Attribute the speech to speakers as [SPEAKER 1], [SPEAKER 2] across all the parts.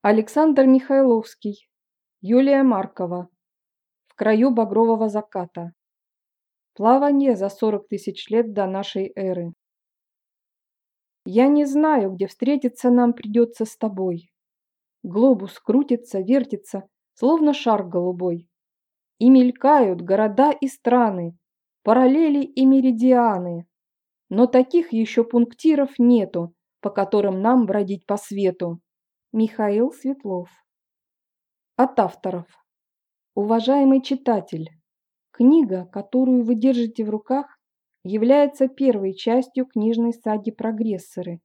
[SPEAKER 1] Александр Михайловский, Юлия Маркова. В краю багрового заката. Плавание за 40 тысяч лет до нашей эры. Я не знаю, где встретиться нам придется с тобой. Глобус крутится, вертится, словно шар голубой. И мелькают города и страны, параллели и меридианы. Но таких еще пунктиров нету, по которым нам бродить по свету. Михаил Светлов. От авторов. Уважаемый читатель, книга, которую вы держите в руках, является первой частью книжной саги «Прогрессоры»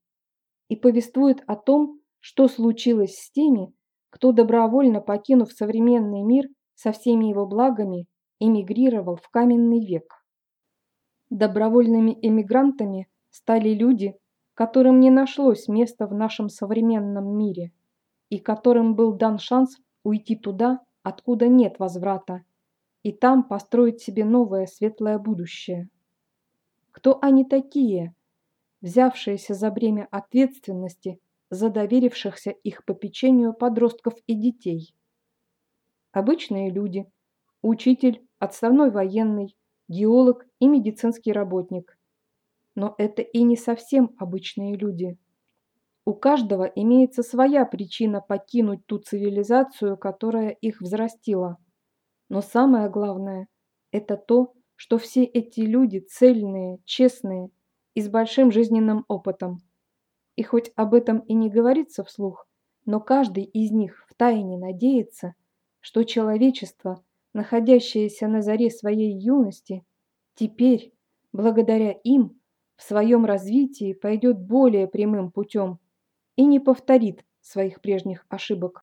[SPEAKER 1] и повествует о том, что случилось с теми, кто, добровольно покинув современный мир со всеми его благами, эмигрировал в каменный век. Добровольными эмигрантами стали люди, которым не нашлось места в нашем современном мире и которым был дан шанс уйти туда, откуда нет возврата, и там построить себе новое светлое будущее. Кто они такие, взявшиеся за бремя ответственности за доверившихся их попечению подростков и детей? Обычные люди, учитель, отставной военный, геолог и медицинский работник – но это и не совсем обычные люди. У каждого имеется своя причина покинуть ту цивилизацию, которая их взрастила. Но самое главное – это то, что все эти люди цельные, честные и с большим жизненным опытом. И хоть об этом и не говорится вслух, но каждый из них втайне надеется, что человечество, находящееся на заре своей юности, теперь, благодаря им, в своем развитии пойдет более прямым путем и не повторит своих прежних ошибок.